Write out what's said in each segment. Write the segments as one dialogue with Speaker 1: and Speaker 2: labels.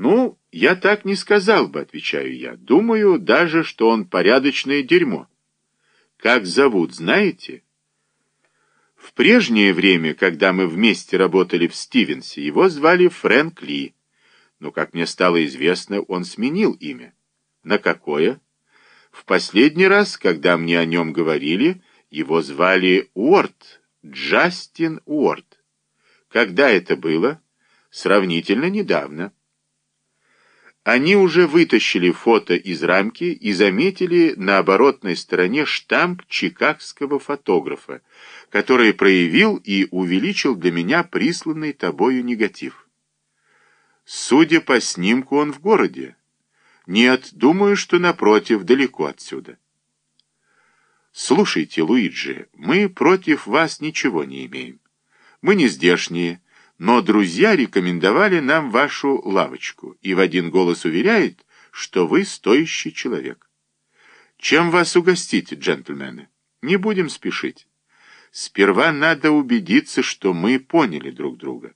Speaker 1: Ну, я так не сказал бы, отвечаю я. Думаю даже, что он порядочное дерьмо. Как зовут, знаете? В прежнее время, когда мы вместе работали в Стивенсе, его звали Фрэнк Ли. Но, как мне стало известно, он сменил имя. На какое? В последний раз, когда мне о нем говорили, его звали Уорд, Джастин Уорд. Когда это было? Сравнительно недавно. Они уже вытащили фото из рамки и заметили на оборотной стороне штамп чикагского фотографа, который проявил и увеличил для меня присланный тобою негатив. Судя по снимку, он в городе. Нет, думаю, что напротив, далеко отсюда. Слушайте, Луиджи, мы против вас ничего не имеем. Мы не здешние, но друзья рекомендовали нам вашу лавочку и в один голос уверяют, что вы стоящий человек. Чем вас угостить, джентльмены? Не будем спешить. Сперва надо убедиться, что мы поняли друг друга.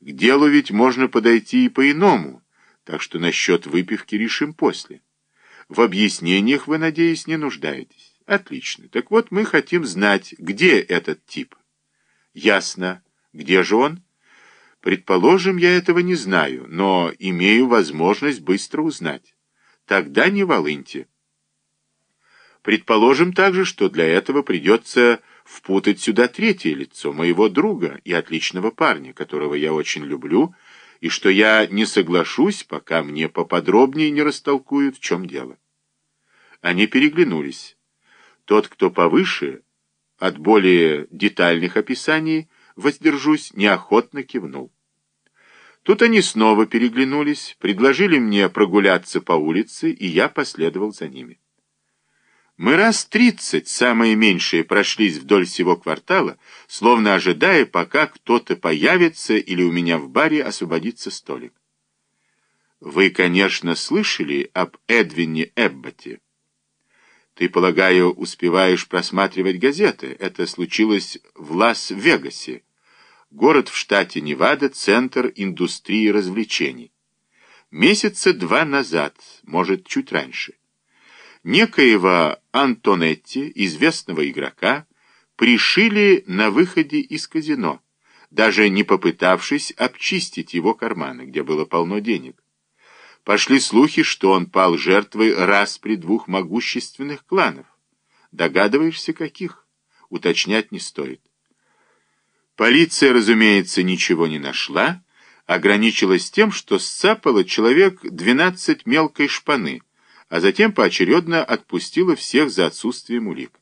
Speaker 1: К делу ведь можно подойти и по-иному, так что насчет выпивки решим после. В объяснениях вы, надеюсь, не нуждаетесь. Отлично. Так вот, мы хотим знать, где этот тип. Ясно. Где же он? Предположим, я этого не знаю, но имею возможность быстро узнать. Тогда не волыньте. Предположим также, что для этого придется впутать сюда третье лицо, моего друга и отличного парня, которого я очень люблю, и что я не соглашусь, пока мне поподробнее не растолкуют, в чем дело. Они переглянулись. Тот, кто повыше, от более детальных описаний, воздержусь, неохотно кивнул. Тут они снова переглянулись, предложили мне прогуляться по улице, и я последовал за ними. Мы раз тридцать, самые меньшие, прошлись вдоль всего квартала, словно ожидая, пока кто-то появится или у меня в баре освободится столик. Вы, конечно, слышали об Эдвине Эбботе. Ты, полагаю, успеваешь просматривать газеты. Это случилось в Лас-Вегасе. Город в штате Невада, центр индустрии развлечений. Месяца два назад, может, чуть раньше, некоего Антонетти, известного игрока, пришили на выходе из казино, даже не попытавшись обчистить его карманы, где было полно денег. Пошли слухи, что он пал жертвой распри двух могущественных кланов. Догадываешься, каких? Уточнять не стоит. Полиция, разумеется, ничего не нашла, ограничилась тем, что сцапала человек 12 мелкой шпаны, а затем поочередно отпустила всех за отсутствием улик.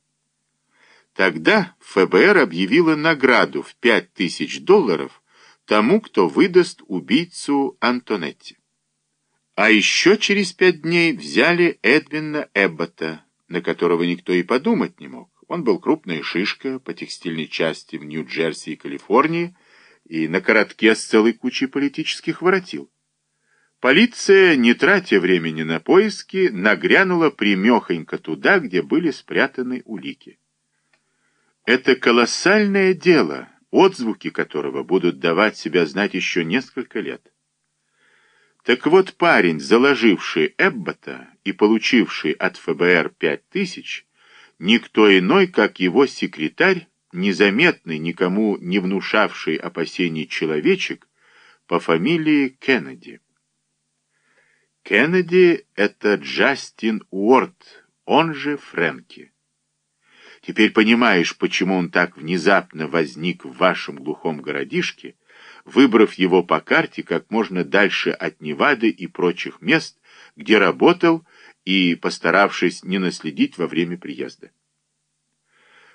Speaker 1: Тогда ФБР объявила награду в 5000 долларов тому, кто выдаст убийцу Антонетти. А еще через пять дней взяли Эдвина Эббота, на которого никто и подумать не мог. Он был крупная шишка по текстильной части в Нью-Джерси и Калифорнии и на коротке с целой кучей политических воротил. Полиция, не тратя времени на поиски, нагрянула примехонько туда, где были спрятаны улики. Это колоссальное дело, отзвуки которого будут давать себя знать еще несколько лет. Так вот парень, заложивший Эббота и получивший от ФБР пять тысяч, никто иной, как его секретарь, незаметный, никому не внушавший опасений человечек, по фамилии Кеннеди. Кеннеди — это Джастин Уорд, он же Фрэнки. Теперь понимаешь, почему он так внезапно возник в вашем глухом городишке, выбрав его по карте как можно дальше от Невады и прочих мест, где работал и постаравшись не наследить во время приезда.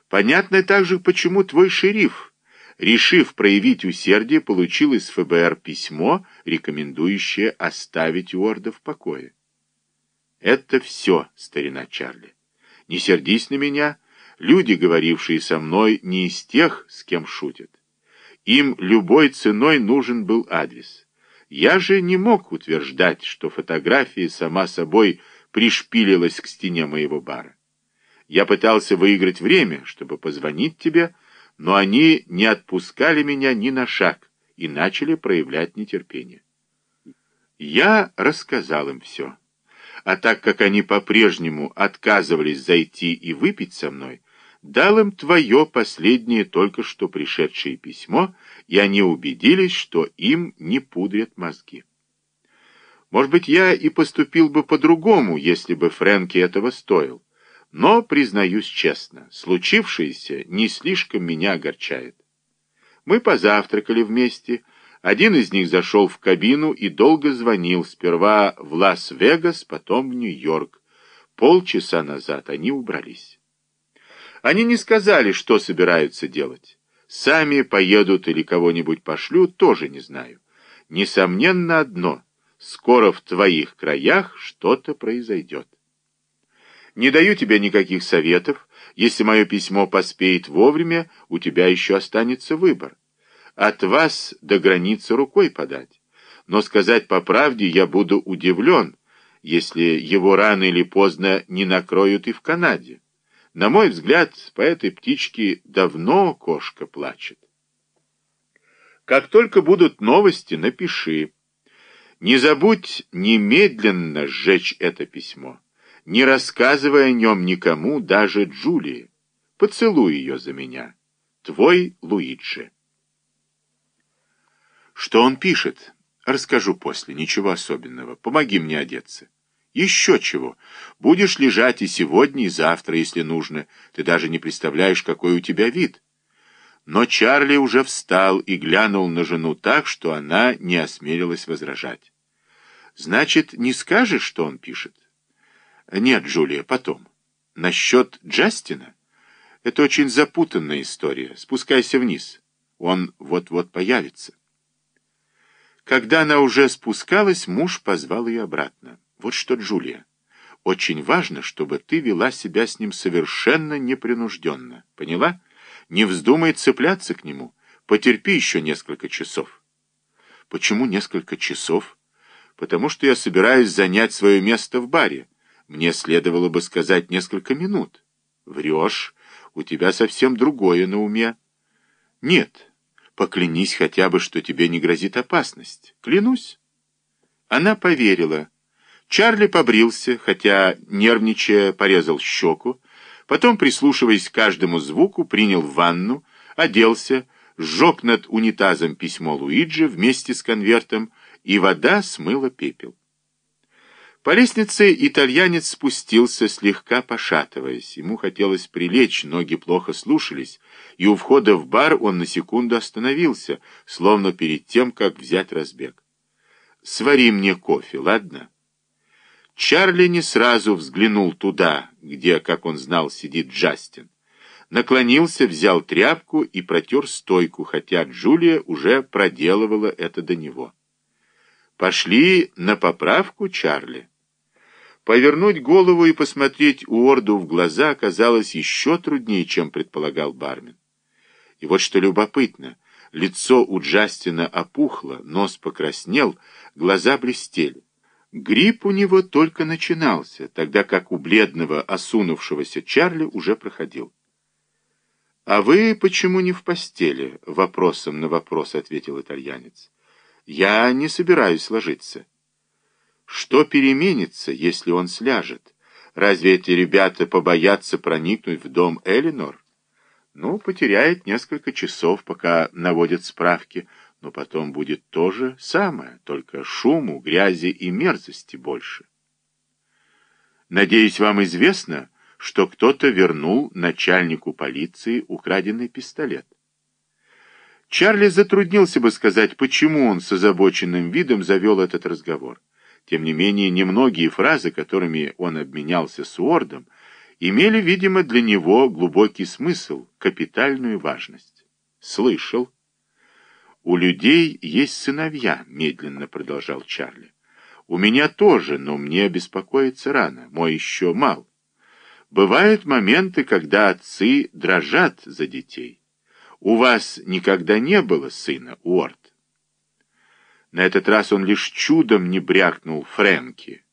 Speaker 1: Понятно также, почему твой шериф, решив проявить усердие, получил из ФБР письмо, рекомендующее оставить Уорда в покое. Это все, старина Чарли. Не сердись на меня, люди, говорившие со мной, не из тех, с кем шутят. Им любой ценой нужен был адрес. Я же не мог утверждать, что фотография сама собой пришпилилась к стене моего бара. Я пытался выиграть время, чтобы позвонить тебе, но они не отпускали меня ни на шаг и начали проявлять нетерпение. Я рассказал им все. А так как они по-прежнему отказывались зайти и выпить со мной, дал им твое последнее только что пришедшее письмо, и они убедились, что им не пудрят мозги. Может быть, я и поступил бы по-другому, если бы Фрэнки этого стоил. Но, признаюсь честно, случившееся не слишком меня огорчает. Мы позавтракали вместе. Один из них зашел в кабину и долго звонил, сперва в Лас-Вегас, потом в Нью-Йорк. Полчаса назад они убрались. Они не сказали, что собираются делать. Сами поедут или кого-нибудь пошлют, тоже не знаю. Несомненно одно — скоро в твоих краях что-то произойдет. Не даю тебе никаких советов. Если мое письмо поспеет вовремя, у тебя еще останется выбор. От вас до границы рукой подать. Но сказать по правде я буду удивлен, если его рано или поздно не накроют и в Канаде. На мой взгляд, по этой птичке давно кошка плачет. Как только будут новости, напиши. Не забудь немедленно сжечь это письмо не рассказывая о нем никому, даже Джулии. Поцелуй ее за меня. Твой Луиджи. Что он пишет? Расскажу после, ничего особенного. Помоги мне одеться. Еще чего. Будешь лежать и сегодня, и завтра, если нужно. Ты даже не представляешь, какой у тебя вид. Но Чарли уже встал и глянул на жену так, что она не осмелилась возражать. Значит, не скажешь, что он пишет? Нет, Джулия, потом. Насчет Джастина? Это очень запутанная история. Спускайся вниз. Он вот-вот появится. Когда она уже спускалась, муж позвал ее обратно. Вот что, Джулия, очень важно, чтобы ты вела себя с ним совершенно непринужденно. Поняла? Не вздумай цепляться к нему. Потерпи еще несколько часов. Почему несколько часов? Потому что я собираюсь занять свое место в баре. Мне следовало бы сказать несколько минут. Врешь, у тебя совсем другое на уме. Нет, поклянись хотя бы, что тебе не грозит опасность. Клянусь. Она поверила. Чарли побрился, хотя, нервничая, порезал щеку, потом, прислушиваясь к каждому звуку, принял ванну, оделся, сжег над унитазом письмо Луиджи вместе с конвертом, и вода смыла пепел. По лестнице итальянец спустился, слегка пошатываясь. Ему хотелось прилечь, ноги плохо слушались, и у входа в бар он на секунду остановился, словно перед тем, как взять разбег. «Свари мне кофе, ладно?» Чарли не сразу взглянул туда, где, как он знал, сидит Джастин. Наклонился, взял тряпку и протер стойку, хотя Джулия уже проделывала это до него. «Пошли на поправку, Чарли?» Повернуть голову и посмотреть Уорду в глаза оказалось еще труднее, чем предполагал бармен. И вот что любопытно, лицо у Джастина опухло, нос покраснел, глаза блестели. Грипп у него только начинался, тогда как у бледного, осунувшегося Чарли уже проходил. «А вы почему не в постели?» — вопросом на вопрос ответил итальянец. «Я не собираюсь ложиться». Что переменится, если он сляжет? Разве эти ребята побоятся проникнуть в дом Элинор? Ну, потеряет несколько часов, пока наводят справки, но потом будет то же самое, только шуму, грязи и мерзости больше. Надеюсь, вам известно, что кто-то вернул начальнику полиции украденный пистолет. Чарли затруднился бы сказать, почему он с озабоченным видом завел этот разговор. Тем не менее, немногие фразы, которыми он обменялся с Уордом, имели, видимо, для него глубокий смысл, капитальную важность. «Слышал». «У людей есть сыновья», — медленно продолжал Чарли. «У меня тоже, но мне беспокоиться рано, мой еще мал. Бывают моменты, когда отцы дрожат за детей. У вас никогда не было сына, Уорд?» На этот раз он лишь чудом не брякнул Фрэнки.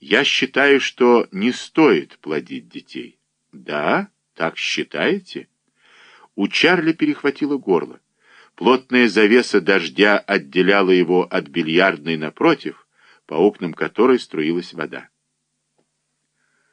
Speaker 1: Я считаю, что не стоит плодить детей. Да, так считаете? У Чарли перехватило горло. Плотная завеса дождя отделяла его от бильярдной напротив, по окнам которой струилась вода.